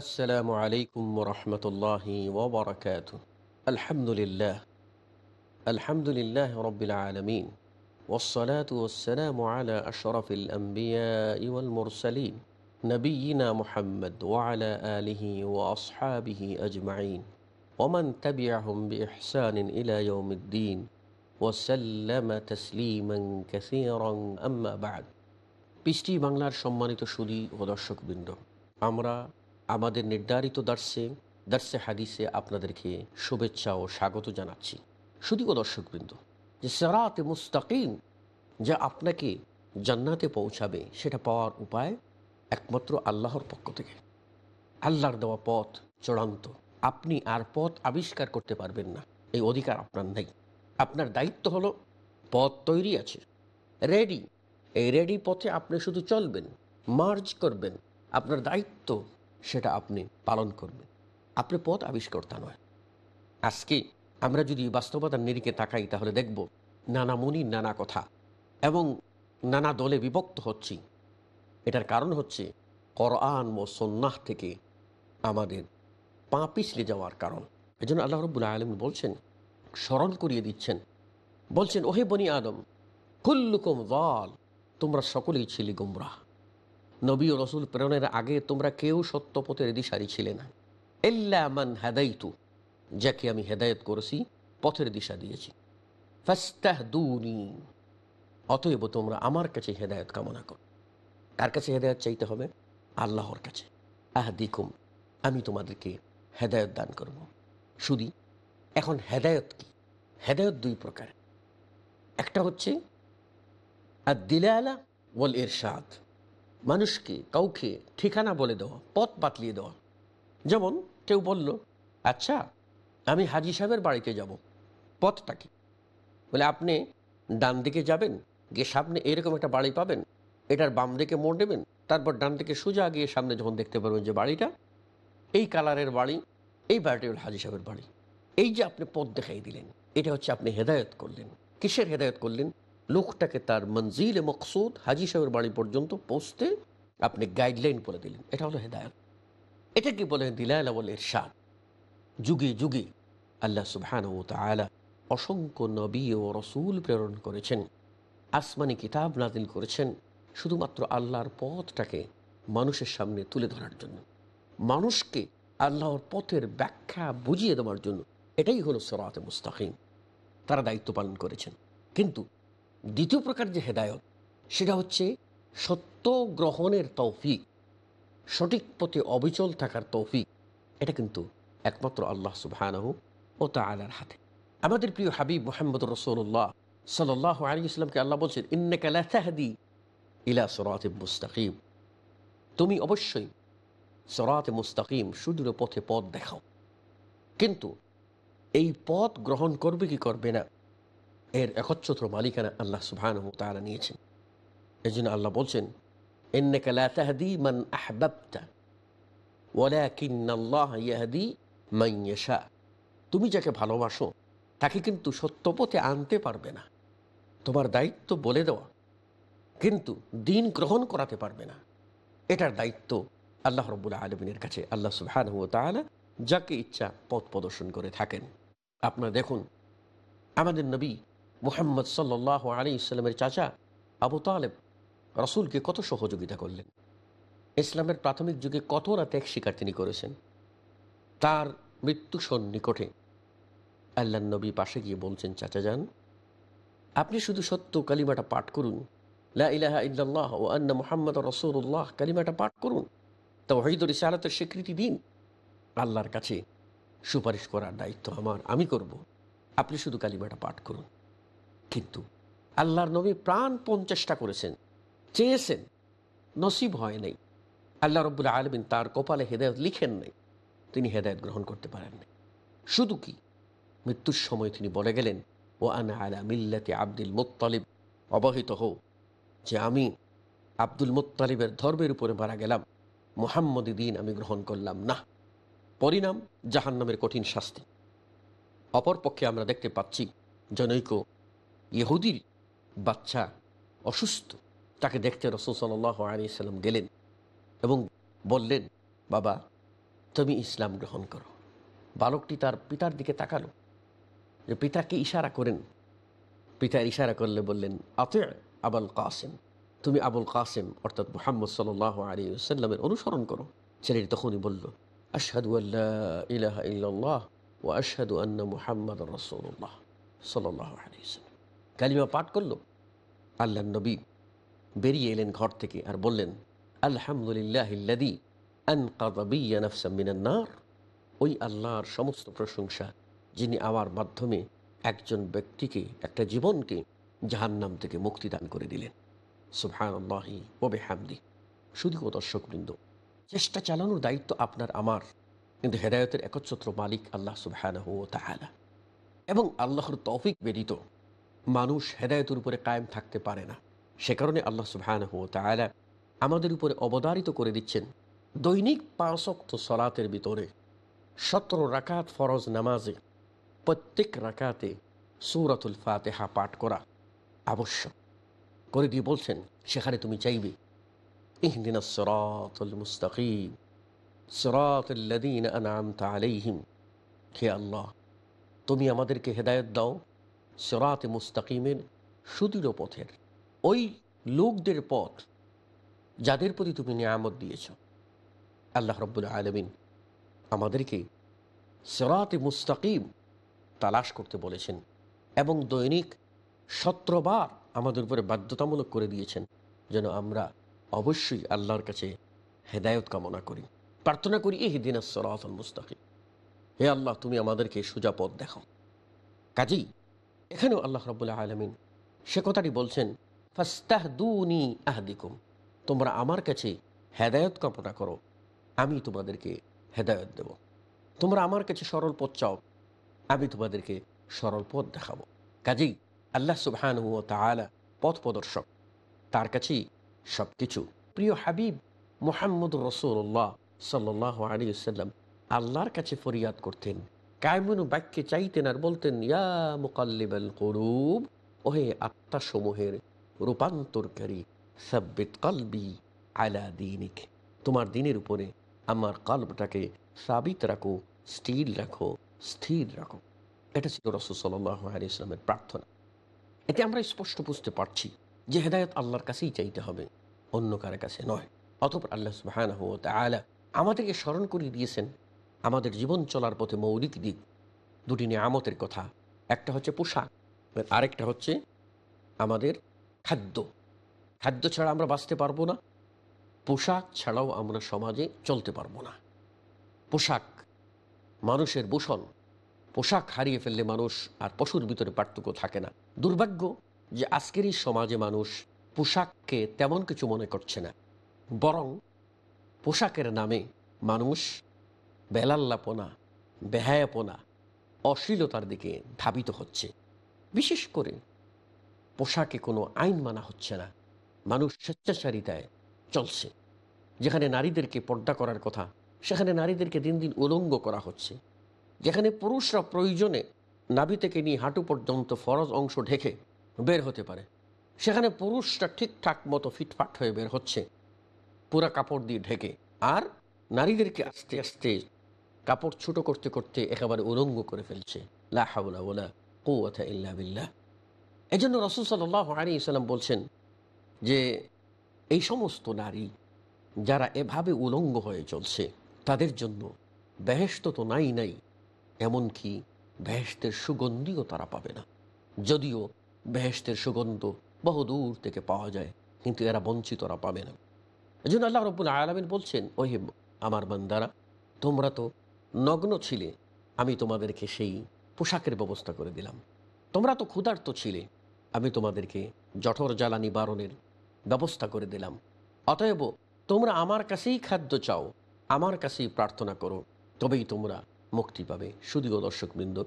السلام عليكم ورحمة الله وبركاته الحمد لله الحمد لله رب العالمين والصلاة والسلام على أشرف الأنبياء والمرسلين نبينا محمد وعلى آله وأصحابه أجمعين ومن تبعهم بإحسان إلى يوم الدين وسلم تسليما كثيرا أما بعد পিস্টি বাংলার সম্মানিত সুদী ও দর্শকবৃন্দ আমরা আমাদের নির্ধারিত দার্সে দার্সে হাদিসে আপনাদেরকে শুভেচ্ছা ও স্বাগত জানাচ্ছি। শুধু দর্শকবৃন্দ, যে সেরাতে মুস্তাকিম, যা আপনাকে জান্নাতে পৌঁছাবে, সেটা পাওয়ার উপায় একমাত্র আল্লাহর পক্ষ থেকে। আল্লাহর দেওয়া পথ চূড়ান্ত। আপনি আর পথ আবিষ্কার করতে পারবেন না। এই অধিকার আপনার নেই। আপনার দায়িত্ব হলো পথ তৈরি আছে। রেডি। এই রেডি পথে আপনি শুধু চলবেন, মার্জ করবেন। আপনার দায়িত্ব সেটা আপনি পালন করবেন। আপনি পথ আবিষ্কর্তা নয়। আজকে আমরা যদি বাস্তবতার নিরিখে তাকাই, তাহলে দেখব নানা মুনির নানা কথা এবং নানা দলে বিভক্ত হচ্ছি। এটার কারণ হচ্ছে করআন ও সন্ন্যাহ থেকে আমাদের পা পিছলে যাওয়ার কারণ। এই জন্য আল্লাহ রব্বুল আলম বলছেন, স্মরণ করিয়ে দিচ্ছেন। বলছেন, ওহে বনি আদম, কুল্লুকুম দল, তোমরা সকলেই ছিলে গুমরাহ। নবী ও রসুল প্রেরণের আগে তোমরা কেউ সত্য পথের দিশারি ছিলে না। এল্লামান হেদাইতু, যাকে আমি হেদায়ত করেছি, পথের দিশা দিয়েছি। ফাস্তাহ দুনি অতএব তোমরা আমার কাছে হেদায়ত কামনা করো। কার কাছে হেদায়ত চাইতে হবে? আল্লাহর কাছে। আহ দিকুম আমি তোমাদেরকে হেদায়ত দান করব। শুধু, এখন হেদায়ত কি? হেদায়ত দুই প্রকার। একটা হচ্ছে আর দিলে আলা ওয়াল এরশাদ মানুষকে, কাউকে ঠিকানা বলে দেওয়া, পথ বাতলিয়ে দেওয়া। যেমন কেউ বলল আচ্ছা আমি হাজি সাহেবের বাড়িতে যাব পথটা কি বলে, আপনি ডান দিকে যাবেন, গিয়ে সামনে এরকম একটা বাড়ি পাবেন, এটার বাম দিকে মোড় নেবেন, তারপর ডান দিকে সোজা গিয়ে সামনে যখন দেখতে পারবেন যে বাড়িটা, এই কালারের বাড়ি, এই বাড়িটা হল হাজি সাহেবের বাড়ি। এই যে আপনি পথ দেখাই দিলেন, এটা হচ্ছে আপনি হেদায়ত করলেন। কিসের হেদায়ত করলেন? লোকটাকে তার মঞ্জিল এ মকসুদ হাজি সাহেবের বাড়ি পর্যন্ত পৌঁছতে আপনি গাইডলাইন বলে দিলেন। এটা হলো হেদায়ত। এটা কি বলে? দিলায়লা বলে এরশাদ যুগে যুগে আল্লাহ সুবহান ও তালা অসংখ্য নবী ও রসুল প্রেরণ করেছেন। আসমানি কিতাব নাজিল করেছেন শুধুমাত্র আল্লাহর পথটাকে মানুষের সামনে তুলে ধরার জন্য। মানুষকে আল্লাহর পথের ব্যাখ্যা বুঝিয়ে দেওয়ার জন্য। এটাই হলো সরাতে মুস্তাকিম তারা দায়িত্ব পালন করেছেন। কিন্তু দ্বিতীয় প্রকার যে হেদায়ত, সেটা হচ্ছে সত্য গ্রহণের তৌফিক, সঠিক পথে অবিচল থাকার তৌফিক। এটা কিন্তু একমাত্র আল্লাহ সুবাহানহ ও তালার হাতে। আমাদের প্রিয় হাবিব মোহাম্মদ রসৌল্লাহ সাল আলী ইসলামকে আল্লাহ বলছেন ইন্নাকালাহাদি ইলা সরাতে মুস্তাকিম। তুমি অবশ্যই সরাতে মুস্তাকিম, সুদূর পথে পথ দেখাও। কিন্তু এই পথ গ্রহণ করবে কি করবে না? এর একচ্ছত্র মালিকানা আল্লাহ সুবহান তারা নিয়েছেন। এই জন্য আল্লাহ বলছেন মান আহবাবতা তুমি যাকে ভালোবাসো, তাকে কিন্তু সত্য পথে আনতে পারবে না। তোমার দায়িত্ব বলে দেওয়া, কিন্তু দিন গ্রহণ করাতে পারবে না। এটার দায়িত্ব আল্লাহ রব্বুল আলমিনের কাছে। আল্লাহ সুবহান তালা যাকে ইচ্ছা পথ প্রদর্শন করে থাকেন। আপনারা দেখুন, আমাদের নবী মুহাম্মদ সাল্লাহ আলী ইসলামের চাচা আবু তালেব রসুলকে কত সহযোগিতা করলেন। ইসলামের প্রাথমিক যুগে কতটা ত্যাগ স্বীকার তিনি করেছেন। তার মৃত্যু সন্নিকটে আল্লাহ নবী পাশে গিয়ে বলছেন, চাচা যান, আপনি শুধু সত্য কালিমাটা পাঠ করুন। লা ইল্লাল্লাহ ও আন্না মোহাম্মদ রসুল্লাহ কালিমাটা পাঠ করুন। তা হইদ রিসালাতের স্বীকৃতি দিন। আল্লাহর কাছে সুপারিশ করার দায়িত্ব আমার, আমি করব। আপনি শুধু কালিমাটা পাঠ করুন। কিন্তু আল্লাহর নবী প্রাণপণ চেষ্টা করেছেন। চেয়েছেন। নসিব হয় নাই। আল্লাহ রব্বুল আলমিন তার কপালে হেদায়ত লিখেন নাই। তিনি হেদায়ত গ্রহণ করতে পারেন নাই। শুধু কি? মৃত্যুর সময় তিনি বলে গেলেন ও আনা আলা মিল্লাতে আব্দুল মোত্তালিব। অবহিত হোক যে আমি আব্দুল মোত্তালিবের ধর্মের উপরে মারা গেলাম। মোহাম্মদী দিন আমি গ্রহণ করলাম না। পরিণাম জাহান্নামের কঠিন শাস্তি। অপরপক্ষে আমরা দেখতে পাচ্ছি জনৈক ইহুদির বাচ্চা অসুস্থ, তাকে দেখতে রসুল সাল্লাহ আলী সাল্লাম গেলেন এবং বললেন, বাবা, তুমি ইসলাম গ্রহণ করো। বালকটি তার পিতার দিকে তাকালো। যে পিতাকে ইশারা করেন? পিতার ইশারা করলে বললেন, আতে আবুল কাসেম। তুমি আবুল কাসেম, অর্থাৎ মোহাম্মদ সাল আলী অনুসরণ করো। ছেলেটি তখনই বলল, আশহাদু আল্লাহ ইলাহা ইল্লাল্লাহ ও আশহাদু আন্না মুহাম্মদ রসুল্লাহ সাল্লাহ আলী কালিমা পাঠ করল? আল্লাহ নবী বেরিয়ে এলেন ঘর থেকে আর বললেন আলহামদুলিল্লাহ ইল্লাদি আনকাদিয়া ওই আল্লাহর সমস্ত প্রশংসা যিনি আমার মাধ্যমে একজন ব্যক্তিকে, একটা জীবনকে জাহান্নাম থেকে মুক্তি দান করে দিলেন। সুবহান আল্লাহি ওবে হামদি শুধু দর্শকবৃন্দ, চেষ্টা চালানোর দায়িত্ব আপনার আমার। কিন্তু হেদায়তের একচ্ছত্র মালিক আল্লাহ সুবহান ও তাহালা এবং আল্লাহর তৌফিক ব্যতীত মানুষ হেদায়তের উপরে কায়েম থাকতে পারে না। সে কারণে আল্লাহ সুবহান ও তাহালা আমাদের উপরে অবদারিত করে দিচ্ছেন, দৈনিক পাঁচক্ত সলাতের ভিতরে সতেরো রাকাত ফরজ নামাজে, প্রত্যেক রাকাতে সৌরাতুল ফাতেহা পাঠ করা আবশ্যক। করে দিয়ে বলছেন, সেখানে তুমি চাইবে ইহদিনা সরাতুল মুস্তাকিম সরাতুল্লাদিন আনামতা আলাইহিম। হে আল্লাহ, তুমি আমাদেরকে হেদায়ত দাও সরাতে মুস্তাকিমের সুদৃঢ় পথের। ওই লোকদের পথ যাদের প্রতি তুমি নিয়ামত দিয়েছ। আল্লাহ রব্বুল আলমিন আমাদেরকে সেরাতে মুস্তাকিম তালাশ করতে বলেছেন এবং দৈনিক সত্রবার আমাদের উপরে বাধ্যতামূলক করে দিয়েছেন যেন আমরা অবশ্যই আল্লাহর কাছে হেদায়ত কামনা করি। প্রার্থনা করি এই দিন সরাতুল মুস্তাকিম। হে আল্লাহ, তুমি আমাদেরকে সোজা পথ দেখাও। কাজেই এখানেও আল্লাহ রব্বুল্লাহ আলমিন সে কথাটি বলছেন ফাস্তাহ দুনি আহদিকুম। তোমরা আমার কাছে হেদায়ত কামনা করো, আমি তোমাদেরকে হেদায়ত দেব। তোমরা আমার কাছে সরল পথ চাও, আমি তোমাদেরকে সরল পথ দেখাবো। কাজেই আল্লাহ সুবহান ও তালা পথ প্রদর্শক, তার কাছেই সব কিছু প্রিয় হাবিব মোহাম্মদ রসুল্লাহ সাল্লাহ আলী সাল্লাম আল্লাহর কাছে ফরিয়াদ করতেন। কায়মনু বাক্যে চাইতেন আর বলতেন, ইয়া মুকাল্লিবাল করুব ওহে আত্মাসমূহের রূপান্তরকারী, সাব্বিত কলবি আলা দিনিক। তোমার দিনের উপরে আমার কল্পটাকে সাবিত রাখো, স্থির রাখো স্থির রাখো। এটা ছিল রসুল সাল্লাহ আলী ইসলামের প্রার্থনা। এতে আমরা স্পষ্ট বুঝতে পারছি যে হেদায়ত আল্লাহর কাছেই চাইতে হবে, অন্য কারও কাছে নয়। অতপর আল্লাহ সুবাহান আমাদেরকে স্মরণ করিয়ে দিয়েছেন আমাদের জীবন চলার পথে মৌলিক দিক। দুটি নিয়ামতের কথা। একটা হচ্ছে পোশাক আরেকটা হচ্ছে আমাদের খাদ্য। খাদ্য ছাড়া আমরা বাঁচতে পারব না। পোশাক ছাড়াও আমরা সমাজে চলতে পারব না। পোশাক, মানুষের ভূষণ পোশাক হারিয়ে ফেললে মানুষ আর পশুর ভিতরে পার্থক্য থাকে না। দুর্ভাগ্য যে আজকের এই সমাজে মানুষ পোশাককে তেমন কিছু মনে করছে না। বরং পোশাকের নামে মানুষ বেলাল্লাপনা, বেহায়াপনা অশ্লীলতার দিকে ধাবিত হচ্ছে। বিশেষ করে পোশাকে কোনো আইন মানা হচ্ছে না। মানুষ স্বেচ্ছাচারিতায় চলছে। যেখানে নারীদেরকে পর্দা করার কথা, সেখানে নারীদেরকে দিন দিন উলঙ্গ করা হচ্ছে। যেখানে পুরুষরা প্রয়োজনে নাভি থেকে নিয়ে হাঁটু পর্যন্ত ফরজ অংশ ঢেকে বের হতে পারে। সেখানে পুরুষরা ঠিকঠাক মতো ফিটফাট হয়ে বের হচ্ছে। পুরা কাপড় দিয়ে ঢেকে। আর নারীদেরকে আস্তে আস্তে কাপড় ছোট করতে করতে একেবারে উলঙ্গ করে ফেলছে। লাহাউলা ওলা কৌথা ইল্লা বিল্লাহ। এই জন্য রসুল সাল্লাহ আলী ইসলাম বলছেন যে, এই সমস্ত নারী যারা এভাবে উলঙ্গ হয়ে চলছে, তাদের জন্য বেহেস্ত তো নাই নাই, এমনকি বেহেস্তের সুগন্ধিও তারা পাবে না। যদিও বেহেস্তের সুগন্ধ বহুদূর থেকে পাওয়া যায়, কিন্তু এরা বঞ্চিতরা পাবে না। এই জন্য আল্লাহ রব্বুল আলমিন বলছেন, ওহে আমার বান্দারা, তোমরা তো নগ্ন ছিলে, আমি তোমাদেরকে সেই পোশাকের ব্যবস্থা করে দিলাম। তোমরা তো ক্ষুধার্ত ছিলে, আমি তোমাদেরকে জঠর জ্বালা নিবারণের ব্যবস্থা করে দিলাম। অতএব তোমরা আমার কাছেই খাদ্য চাও, আমার কাছেই প্রার্থনা করো, তবেই তোমরা মুক্তি পাবে। শুধুও দর্শকবৃন্দ,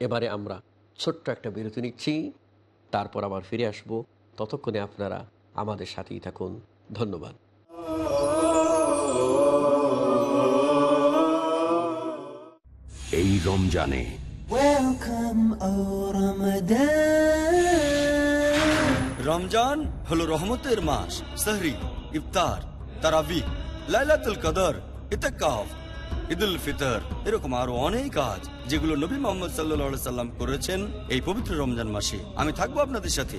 এবারে আমরা ছোট্ট একটা বিরতি নিচ্ছি, তারপর আবার ফিরে আসব। ততক্ষণে আপনারা আমাদের সাথেই থাকুন। ধন্যবাদ। রমজানে. রমজান হলো রহমতের মাস সাহরি ইফতার তারাবি লাইলাতুল কদর ইতকাফ ঈদুল ফিতর এরকম আরও অনেক কাজ যেগুলো নবী মোহাম্মদ সাল্লা সাল্লাম করেছেন এই পবিত্র রমজান মাসে। আমি থাকব আপনাদের সাথে।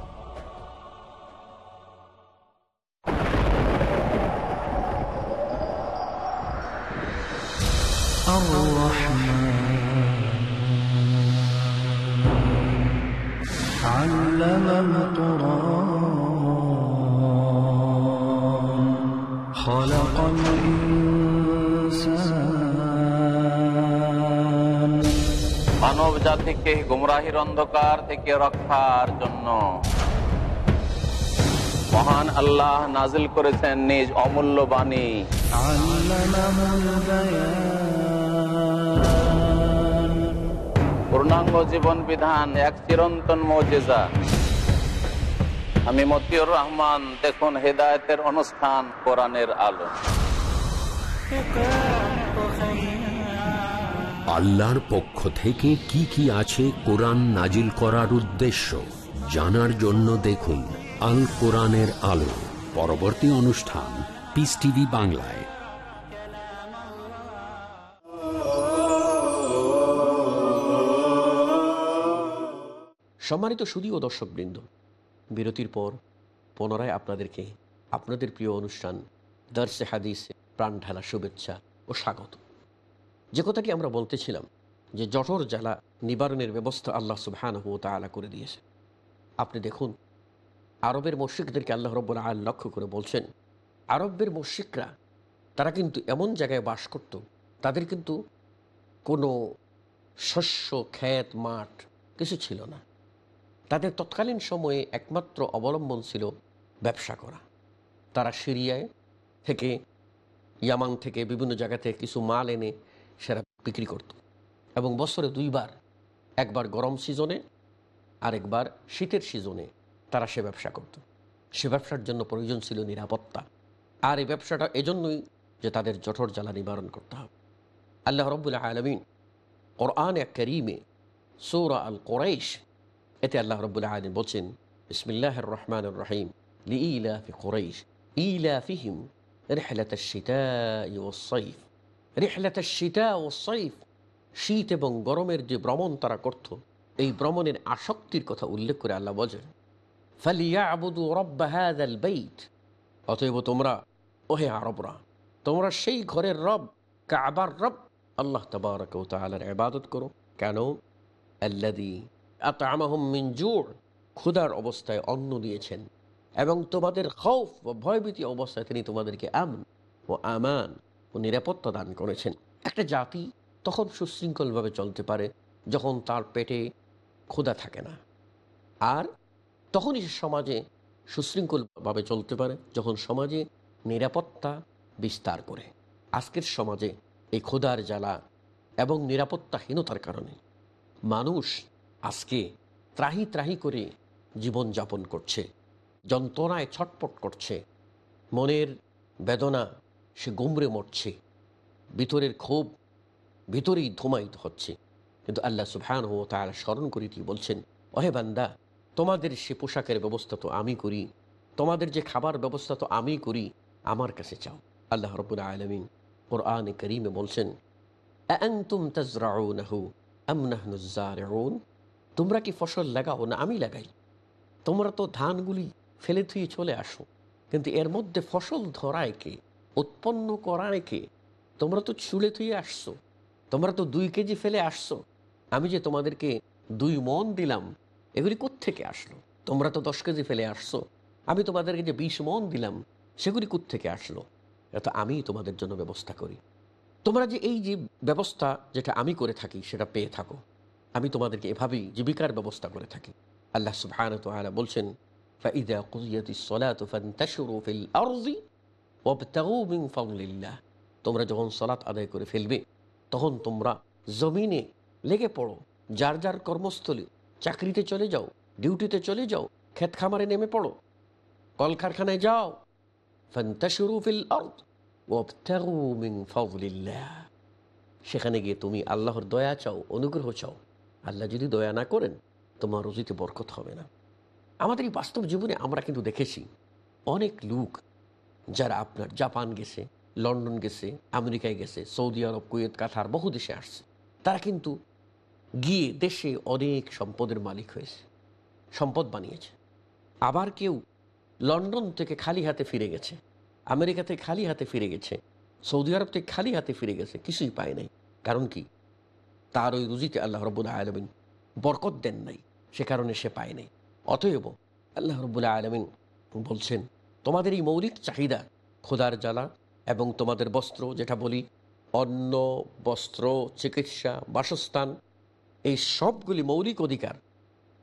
পূজা থেকে, গুমরাহির অন্ধকার থেকে রক্ষার জন্য। মহান আল্লাহ নাজিল করেছেন নিজ অমূল্য বাণী। পূর্ণাঙ্গ জীবন বিধান এক চিরন্তন মজেজা। আমি মতিউর রহমান, দেখুন হেদায়তের অনুষ্ঠান কোরআনের আলো। আল্লাহর পক্ষ থেকে কি কি আছে কোরআন নাজিল করার উদ্দেশ্য জানার জন্য দেখুন আল কোরআনের আলো, পরবর্তী অনুষ্ঠান পিস টিভি বাংলায়। সম্মানিত সুদীয় দর্শকবৃন্দ, বিরতির পর পুনরায় আপনাদেরকে আপনাদের প্রিয় অনুষ্ঠান দর্শে হাদিসে প্রাণ ঢালা শুভেচ্ছা ও স্বাগত। যে কথাটি আমরা বলতেছিলাম যে জঠর জ্বালা নিবারণের ব্যবস্থা আল্লাহ সুবহান ও তালা করে দিয়েছে। আপনি দেখুন, আরবের মস্যিকদেরকে আল্লাহ রব্বুল আল লক্ষ্য করে বলছেন, আরবের মস্যিকরা তারা কিন্তু এমন জায়গায় বাস করত, তাদের কিন্তু কোনো শস্য, ক্ষেত, মাঠ কিছু ছিল না। তাদের তৎকালীন সময়ে একমাত্র অবলম্বন ছিল ব্যবসা করা। তারা সিরিয়ায় থেকে, ইয়ামান থেকে, বিভিন্ন জায়গা থেকে কিছু মাল এনে সেরা বিক্রি করত। এবং বছরে দুইবার, একবার গরম সিজনে, আরেকবার শীতের সিজনে তারা সে ব্যবসা করত। সে ব্যবসার জন্য প্রয়োজন ছিল নিরাপত্তা। আর এই ব্যবসাটা এজন্যই যে তাদের জঠর জ্বালা নিবারণ করতে হবে। আল্লাহ রব্বুল্লাহ আলমিন কোরআন এক করিমে সৌরা আল কোরাইশ এতে আল্লাহ রব্বুল্লাহ আলম বলছেন ইসমিল্লাহ রহমান রহিম, লিইলাফি কোরাইশ, ইলাফিহিম রেহলাত শীতা ওসাইফ রেহলাত শীতা ও সৈফ শীত এবং গরমের যে ভ্রমণ তারা করত এই ভ্রমণের আসক্তির কথা উল্লেখ করে আল্লাহ বলেন ফালিয়া আবুদু রব্বা হাদাল বেইট অতএব তোমরা ওহে আরবরা তোমরা সেই ঘরের রব কাবার রব আল্লাহ তবারক ও তালার ইবাদত করো কেন আল্লাদি আতামাহুম মিন জুর ক্ষুধার অবস্থায় অন্ন দিয়েছেন এবং তোমাদের খৌফ বা ভয়ভীতি অবস্থায় তিনি তোমাদেরকে আমন ও আমান ও নিরাপত্তা দান করেছেন। একটা জাতি তখন সুশৃঙ্খলভাবে চলতে পারে, যখন তার পেটে ক্ষুধা থাকে না। আর তখনই সমাজে সুশৃঙ্খলভাবে চলতে পারে, যখন সমাজে নিরাপত্তা বিস্তার করে। আজকের সমাজে এই ক্ষুধার জ্বালা এবং নিরাপত্তাহীনতার কারণে মানুষ আজকে ত্রাহি ত্রাহি করে জীবন যাপন করছে, যন্ত্রণায় ছটপট করছে, মনের বেদনা সে গুমরে মরছে। ভিতরের ক্ষোভ ভিতরেই ধুমায়িত হচ্ছে। কিন্তু আল্লাহ সুফান ও তারা স্মরণ করে তিনি বলছেন অহে বান্দা, তোমাদের সে পোশাকের ব্যবস্থা তো আমি করি, তোমাদের যে খাবার ব্যবস্থা তো আমি করি, আমার কাছে চাও। আল্লাহ রবুল আলমিন আনে করিমে বলছেন তোমরা কি ফসল লাগাও না আমি লাগাই। তোমরা তো ধানগুলি ফেলে থুয়ে চলে আসো। কিন্তু এর মধ্যে ফসল ধরায় কে? উৎপন্ন করা রেখে তোমরা তো ছুলে থুয়ে আসছো, তোমরা তো দুই কেজি ফেলে আসছো। আমি যে তোমাদেরকে দুই মন দিলাম, এগুলি থেকে আসলো? তোমরা তো দশ কেজি ফেলে আসছো। আমি তোমাদেরকে যে বিশ মন দিলাম, সেগুলি থেকে আসলো? এত আমি তোমাদের জন্য ব্যবস্থা করি। তোমরা যে এই যে ব্যবস্থা যেটা আমি করে থাকি, সেটা পেয়ে থাকো। আমি তোমাদেরকে এভাবেই জীবিকার ব্যবস্থা করে থাকি। আল্লাহ সুবাহ বলছেন ফাইদা কুজিয়াত সলাত ফান্তাশুরু আরজি ওবতাউমিং তোমরা যখন সলাৎ আদায় করে ফেলবে, তখন তোমরা জমিনে লেগে পড়ো। যার যার কর্মস্থলে, চাকরিতে চলে যাও, ডিউটিতে চলে যাও ক্ষেত খামারে নেমে পড়ো। কলকারখানায় যাও। ফিল সেখানে গিয়ে তুমি আল্লাহর দয়া চাও, অনুগ্রহ চাও। আল্লাহ যদি দয়া না করেন, তোমার রুজিতে বরকত হবে না। আমাদের এই বাস্তব জীবনে আমরা কিন্তু দেখেছি, অনেক লোক যারা আপনার জাপান গেছে, লন্ডন গেছে, আমেরিকায় গেছে, সৌদি আরব, কুয়েত, কাতার, বহু দেশে আসছে। তারা কিন্তু গিয়ে দেশে অনেক সম্পদের মালিক হয়েছে, সম্পদ বানিয়েছে। আবার কেউ লন্ডন থেকে খালি হাতে ফিরে গেছে, আমেরিকা থেকে খালি হাতে ফিরে গেছে, সৌদি আরব থেকে খালি হাতে ফিরে গেছে, কিছুই পায় নাই। কারণ কি? তার ওই রুজিতে আল্লাহ রবুল্লাহ আলমিন বরকত দেন নাই, সে কারণে সে পায় নাই। অতএব আল্লাহ রবুল্লাহ আলমিন বলছেন তোমাদের এই মৌলিক চাহিদা খোদার জ্বালা এবং তোমাদের বস্ত্র, যেটা বলি, অন্ন, বস্ত্র, চিকিৎসা, বাসস্থান, এই সবগুলি মৌলিক অধিকার।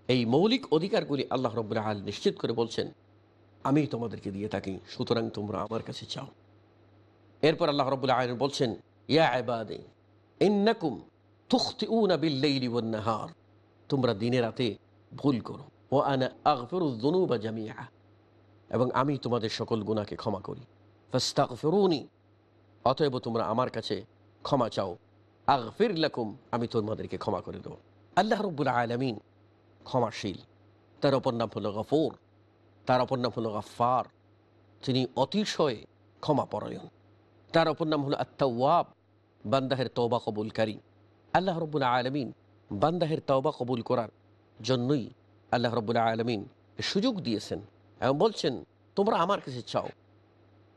এই মৌলিক অধিকারগুলি আল্লাহ রবুল্লাহ আল নিশ্চিত করে বলছেন, আমি তোমাদেরকে দিয়ে থাকি, সুতরাং তোমরা আমার কাছে চাও। এরপর আল্লাহ রবুল্লাহ আলম বলছেন, ইয়া আবাদে ইন্নাকুম তুখতিউনা বিল্লাইলি ওয়ান নাহার তোমরা দিনে রাতে ভুল করো। ও আনা আগফিরুদ্দুনুবা জামিয়া এবং আমি তোমাদের সকল গুনাহকে ক্ষমা করি। ফাস্তাগফিরুনি, অতএব তোমরা আমার কাছে ক্ষমা চাও। আগফির লাকুম, আমি তোমাদেরকে ক্ষমা করে দেবো। আল্লাহ রব্বুল আলামিন ক্ষমাশীল, তার অপর নাম হলো গফুর, তার অপর নাম হলো গাফার তিনি অতিশয় ক্ষমাপরায়ণ। তার অপর নাম হলো আত্মাওয়াব বান্দাহের তওবা কবুলকারী আল্লাহ রব্বুল্লা আলমিন বান্দাহের তওবা কবুল করার জন্যই আল্লাহ রব্বুল্লা আলমিন সুযোগ দিয়েছেন। এবং বলছেন, তোমরা আমার কাছে চাও।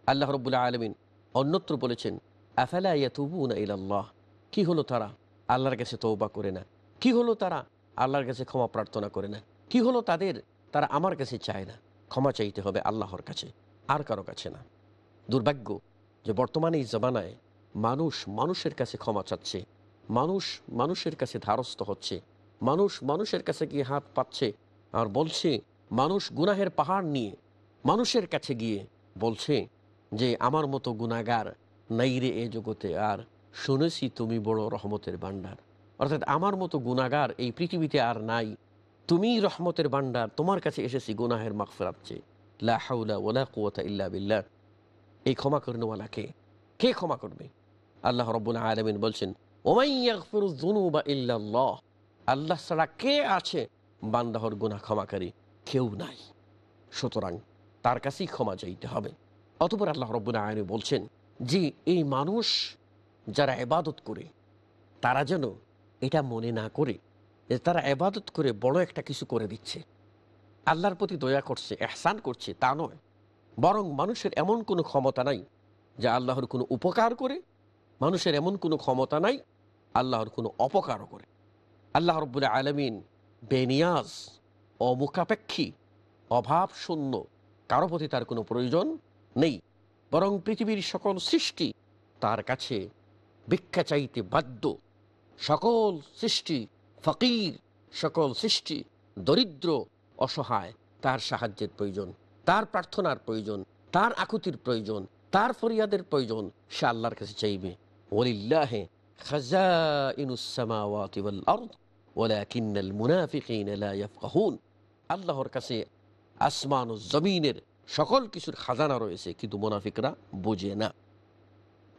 আল্লাহ রব্বুল্লা আলমিন অন্যত্র বলেছেন, আফালা ইয়াতুবুনা ইলাল্লাহ? কি হলো তারা? আল্লাহর কাছে তৌবা করে না। কি হলো তারা? আল্লাহর কাছে ক্ষমা প্রার্থনা করে না। কি হলো তাদের? তারা আমার কাছে চায় না। ক্ষমা চাইতে হবে আল্লাহর কাছে, আর কারও কাছে না। দুর্ভাগ্য যে বর্তমানে এই জমানায় মানুষ মানুষের কাছে ক্ষমা চাচ্ছে, মানুষ মানুষের কাছে ধারস্থ হচ্ছে, মানুষ মানুষের কাছে গিয়ে হাত পাচ্ছে আর বলছে মানুষ গুনাহের পাহাড় নিয়ে মানুষের কাছে গিয়ে বলছে যে, আমার মতো গুনাগার নাই রে এ জগতে, আর শুনেছি তুমি বড় রহমতের ভাণ্ডার। অর্থাৎ আমার মতো গুনাগার এই পৃথিবীতে আর নাই। তুমি রহমতের ভাণ্ডার, তোমার কাছে এসেছি গুনাহের মাগফিরাত চেয়ে। লা হাউলা ওলা কুয়াতা ইল্লা বিল্লাহ। এই ক্ষমা করনেওয়ালা কে ক্ষমা করবে? আল্লাহ রব্বুল আলমিন বলছেন ওমাইয়াগফিরুযুনুবা ইল্লাল্লাহ। আল্লাহ ছাড়া কে আছে বান্দাহর গুনাহ ক্ষমাকারী? কেউ নাই। সুতরাং তার কাছেই ক্ষমা চাইতে হবে। অতপর আল্লাহ রব্বুল আলমী বলছেন যে এই মানুষ যারা এবাদত করে, তারা যেন এটা মনে না করে যে তারা এবাদত করে বড় একটা কিছু করে দিচ্ছে। আল্লাহর প্রতি দয়া করছে, এহসান করছে, তা নয়। বরং মানুষের এমন কোনো ক্ষমতা নাই যে আল্লাহর কোনো উপকার করে, মানুষের এমন কোনো ক্ষমতা নাই আল্লাহর কোনো অপকারও করে। আল্লাহ রব্বুল আলমিন বেনিয়াজ অমুখাপেক্ষী অভাব শূন্য কারও প্রতি তার কোনো প্রয়োজন নেই। বরং পৃথিবীর সকল সৃষ্টি তার কাছে ভিক্ষা চাইতে বাধ্য। সকল সৃষ্টি ফকির, সকল সৃষ্টি দরিদ্র, অসহায়, তার সাহায্যের প্রয়োজন, তার প্রার্থনার প্রয়োজন, তার আকুতির প্রয়োজন, তার ফরিয়াদের প্রয়োজন সে আল্লাহর কাছে চাইবে। ওলিল্লাহে খাজাইনুস-সামাওয়াতি ওয়াল আরদ, ওয়ালাকিন্নাল মুনাফিকিনা লা ইয়াফকাহুন। আল্লাহর কাছে আসমান ও জমিনের সকল কিছুর খাজানা রয়েছে, কিন্তু মুনাফিকরা বোঝে না।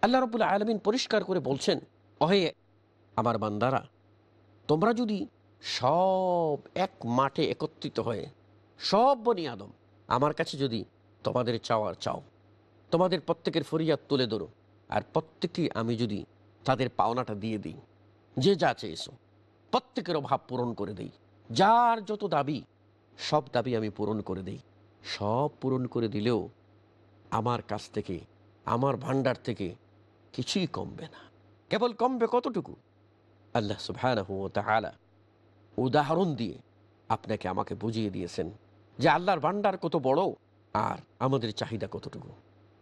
আল্লাহ রবুল্লা আলমিন পরিষ্কার করে বলছেন অহে আমার বান্দারা, তোমরা যদি সব এক মাঠে একত্রিত হয়ে, সব বনি আদম, আমার কাছে যদি তোমাদের চাওয়ার চাও, তোমাদের প্রত্যেকের ফরিয়াদ তুলে ধরো, আর প্রত্যেককে আমি যদি তাদের পাওনাটা দিয়ে দিই, যে যা চেয়েছো, প্রত্যেকের অভাব পূরণ করে দিই। যার যত দাবি সব দাবি আমি পূরণ করে দিই। সব পূরণ করে দিলেও আমার কাছ থেকে, আমার ভান্ডার থেকে কিছুই কমবে না। কেবল কমবে কতটুকু? আল্লাহ সুবহানাহু ওয়া তাআলা উদাহরণ দিয়ে আপনাকে আমাকে বুঝিয়ে দিয়েছেন যে আল্লাহর ভান্ডার কত বড় আর আমাদের চাহিদা কতটুকু।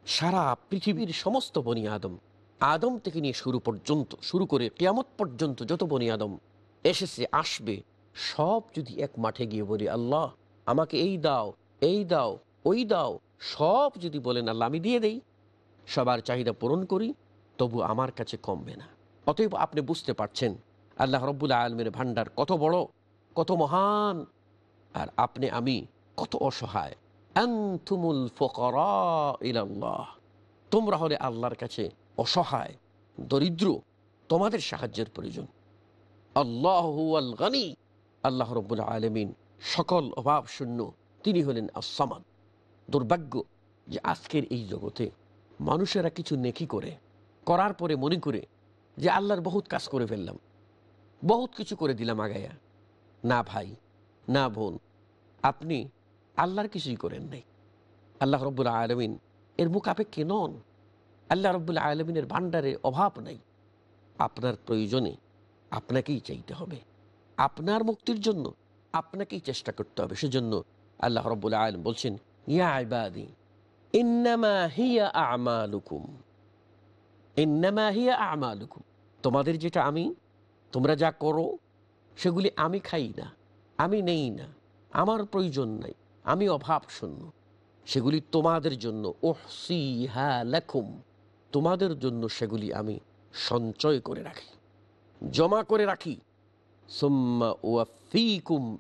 সারা পৃথিবীর সমস্ত বনি আদম আদম থেকে নিয়ে শুরু পর্যন্ত, শুরু করে কিয়ামত পর্যন্ত যত বনি আদম এসেছে, আসবে সব যদি এক মাঠে গিয়ে বলি, আল্লাহ, আমাকে এই দাও এই দাও, ওই দাও, সব যদি বলেন, আল্লাহ, আমি দিয়ে দেই। সবার চাহিদা পূরণ করি, তবু আমার কাছে কমবে না। অতএব আপনি বুঝতে পারছেন, আল্লাহ রব্বুল আলমের ভান্ডার কত বড়, কত মহান, আর আপনি, আমি কত অসহায়। আনতুমুল ফকরা তোমরা হলে আল্লাহর কাছে অসহায়, দরিদ্র, তোমাদের সাহায্যের প্রয়োজন। আল্লাহ আল্লাহ রব্বুল আলমিন সকল অভাব শূন্য তিনি হলেন আসামাদ দুর্ভাগ্য যে আজকের এই জগতে মানুষেরা কিছু নেকি করে, করার পরে মনে করে যে আল্লাহর বহুত কাজ করে ফেললাম, বহুত কিছু করে দিলাম আগায়া। না ভাই, না বোন, আপনি আল্লাহর কিছুই করেন নাই। আল্লাহ রব্বুল আলমিন এর মুখাপেক্ষে নন। আল্লাহ রব্বুল আলমিনের ভাণ্ডারে অভাব নাই। আপনার প্রয়োজনে আপনাকেই চাইতে হবে। আপনার মুক্তির জন্য আপনাকেই চেষ্টা করতে হবে। সেজন্য আল্লাহ রব্বুল আলম বলছেন, ইয়া আমালুকুম। আমালুকুম। তোমাদের যেটা আমি, তোমরা যা করো, সেগুলি আমি খাই না, আমি নেই না, আমার প্রয়োজন নাই, আমি অভাব শূন্য সেগুলি তোমাদের জন্য ওহসিহা লেখুম তোমাদের জন্য সেগুলি আমি সঞ্চয় করে রাখি, জমা করে রাখি।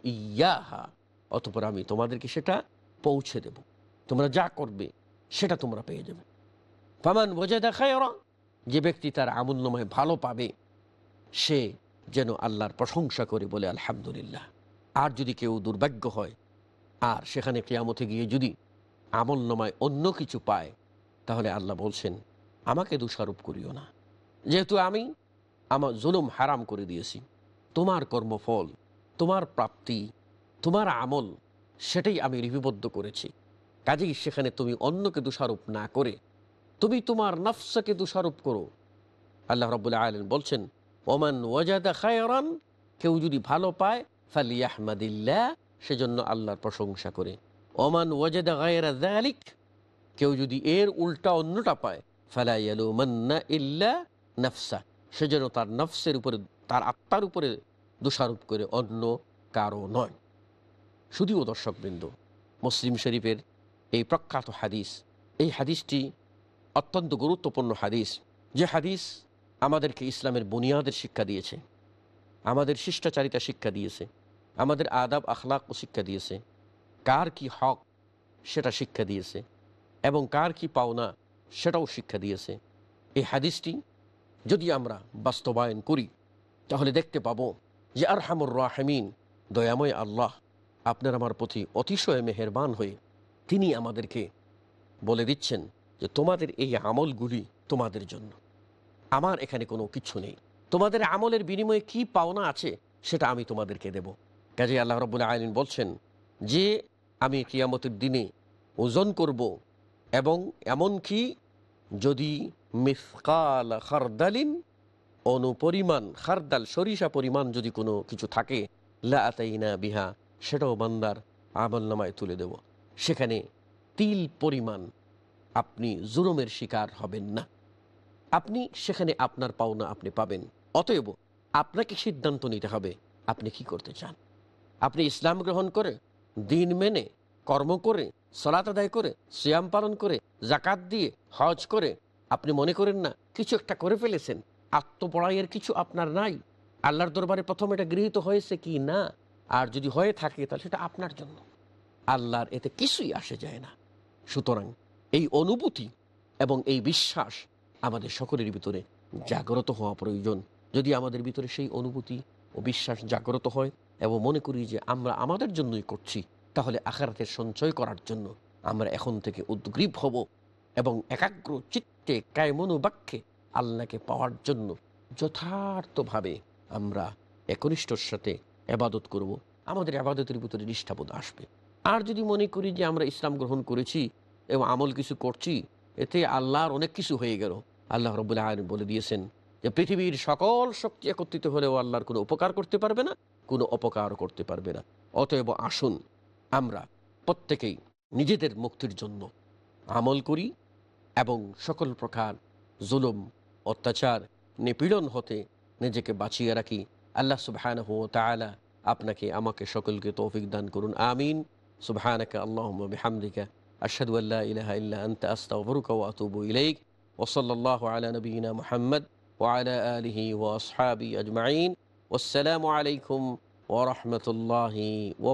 ইয়াহা। অতপর আমি তোমাদেরকে সেটা পৌঁছে দেব। তোমরা যা করবে, সেটা তোমরা পেয়ে যাবে। ফামান বোঝা দেখায় ওরা যে ব্যক্তি তার আমূল্যময় ভালো পাবে, সে যেন আল্লাহর প্রশংসা করে বলে, আলহামদুলিল্লাহ। আর যদি কেউ দুর্ভাগ্য হয়, আর সেখানে কেয়ামতে গিয়ে যদি আমলনামায় অন্য কিছু পায়, তাহলে আল্লাহ বলছেন, আমাকে দোষারোপ করিও না। যেহেতু আমি আমার জুলুম হারাম করে দিয়েছি। তোমার কর্মফল, তোমার প্রাপ্তি, তোমার আমল, সেটাই আমি লিপিবদ্ধ করেছি। কাজেই সেখানে তুমি অন্যকে দোষারোপ না করে, তুমি তোমার নফসাকে দোষারোপ করো। আল্লাহ রবুল্লাহ আলম বলছেন, ওমান ওয়াজাদা খায়রান, কেউ যদি ভালো পায় ফালি আহমদিল্লা সেজন্য আল্লাহর প্রশংসা করে। ওমান ওয়াজাদা গায়রা জালিক কেউ যদি এর উল্টা অন্যটা পায় ফালাইয়ালু মান্না ইল্লা নফসা, সেজন্য তার নফসের উপরে তার আত্মার উপরে দোষারোপ করে অন্য কারও নয়। শুধুও দর্শকবৃন্দ, মুসলিম শরীফের এই প্রখ্যাত হাদিস, এই হাদিসটি অত্যন্ত গুরুত্বপূর্ণ হাদিস। যে হাদিস আমাদেরকে ইসলামের বুনিয়াদের শিক্ষা দিয়েছে, আমাদের শিষ্টাচারিতা শিক্ষা দিয়েছে, আমাদের আদাব আখলাক ও শিক্ষা দিয়েছে। কার কি হক সেটা শিক্ষা দিয়েছে এবং কার কি পাওনা সেটাও শিক্ষা দিয়েছে। এই হাদিসটি যদি আমরা বাস্তবায়ন করি তাহলে দেখতে পাবো যে আর হামুর রাহমিন, দয়াময় আল্লাহ, আপনার আমার প্রতি অতিশয় মেহেরবান হয়ে তিনি আমাদেরকে বলে দিচ্ছেন যে তোমাদের এই আমলগুলি তোমাদের জন্য। আমার এখানে কোনো কিছু নেই। তোমাদের আমলের বিনিময়ে কি পাওনা আছে সেটা আমি তোমাদেরকে দেব। কাজে আল্লাহ রবুল্লা আইন বলছেন, যে আমি কিয়ামতের দিনে ওজন করব এবং এমনকি যদি মিসকাল খারদালিন অনুপরিমাণ, খারদাল, সরিষা পরিমাণ যদি কোনো কিছু থাকে লাতাইনা বিহা, সেটাও বান্দার আমল নামায় তুলে দেব। সেখানে তিল পরিমাণ আপনি জুলুমের শিকার হবেন না। আপনি সেখানে আপনার পাওনা আপনি পাবেন। অতএব আপনাকে সিদ্ধান্ত নিতে হবে, আপনি কি করতে চান? আপনি ইসলাম গ্রহণ করে, দিন মেনে, কর্ম করে, সলাত আদায় করে, সিয়াম পালন করে জাকাত দিয়ে, হজ করে, আপনি মনে করেন না, কিছু একটা করে ফেলেছেন আত্মপড়াইয়ের কিছু আপনার নাই? আল্লাহর দরবারে প্রথম এটা গৃহীত হয়েছে কি না? আর যদি হয়ে থাকে, তাহলে সেটা আপনার জন্য। আল্লাহর এতে কিছুই আসে যায় না। সুতরাং এই অনুভূতি এবং এই বিশ্বাস আমাদের সকলের ভিতরে জাগ্রত হওয়া প্রয়োজন। যদি আমাদের ভিতরে সেই অনুভূতি ও বিশ্বাস জাগ্রত হয় এবং মনে করি যে আমরা আমাদের জন্যই করছি, তাহলে আখারাতের সঞ্চয় করার জন্য আমরা এখন থেকে উদ্গ্রীব হব এবং একাগ্র চিত্তে কায়মনোবাক্যে আল্লাহকে পাওয়ার জন্য যথার্থভাবে আমরা একনিষ্ঠর সাথে আবাদত করব। আমাদের আবাদতের ভিতরে নিষ্ঠাবোধ আসবে। আর যদি মনে করি যে আমরা ইসলাম গ্রহণ করেছি এবং আমল কিছু করছি, এতে আল্লাহর অনেক কিছু হয়ে গেল। আল্লাহ রবুল্লাহ আলম বলে দিয়েছেন যে, পৃথিবীর সকল শক্তি একত্রিত হলেও আল্লাহর কোনো উপকার করতে পারবে না, কোনো অপকার করতে পারবে না। অতএব আসুন, আমরা প্রত্যেকেই নিজেদের মুক্তির জন্য আমল করি এবং সকল প্রকার জুলুম অত্যাচার নিপীড়ন হতে নিজেকে বাঁচিয়ে রাখি আল্লাহ সুবহান তালা আপনাকে আমাকে সকলকে তৌফিক দান করুন আমিন সুবহানাকা আল্লাহুম্মা বিহামদিকা আশহাদু আল্লা ইলাহা ইল্লা আনতা আস্তাগফিরুকা ওয়া আতুবু ইলাইক ওয়া সাল্লাল্লাহু আলা নাবিয়িনা মুহাম্মদ ওয়া আলা আলিহি ওয়া আসহাবিহি আজমাইন ওয়াসসালামু আলাইকুম ওয়া রাহমাতুল্লাহি ওয়া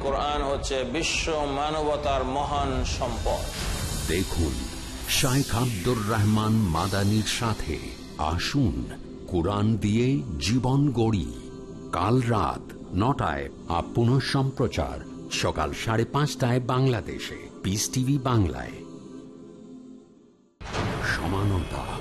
কোরআন হচ্ছে বিশ্ব মানবতার মহান সম্পদ। দেখুন, শাইখ আব্দুর রহমান মাদানির সাথে আসুন কোরআন দিয়ে জীবন গড়ি। কাল রাত নটায় আপন সম্প্রচার, সকাল সাড়ে পাঁচটায় বাংলাদেশে পিস টিভি বাংলায়। সমানতা।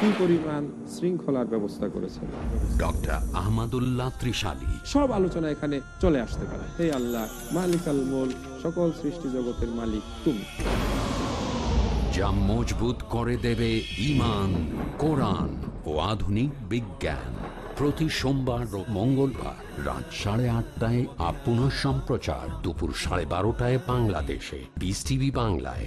কি পরিমাণ শৃঙ্খলার ব্যবস্থা করেছেন। ডক্টর আহমদুল্লাহ ত্রিশালী। সব আলোচনা এখানে চলে আসতে পারে। হে আল্লাহ মালিক আল মোল সকল সৃষ্টি জগতের মালিক তুমি। যা মজবুত করে দেবে ইমান কোরআন ও আধুনিক বিজ্ঞান। প্রতি সোমবার ও মঙ্গলবার রাত সাড়ে আটটায় আপন সম্প্রচার দুপুর সাড়ে বারোটায় বাংলাদেশে। বিস টিভি বাংলায়।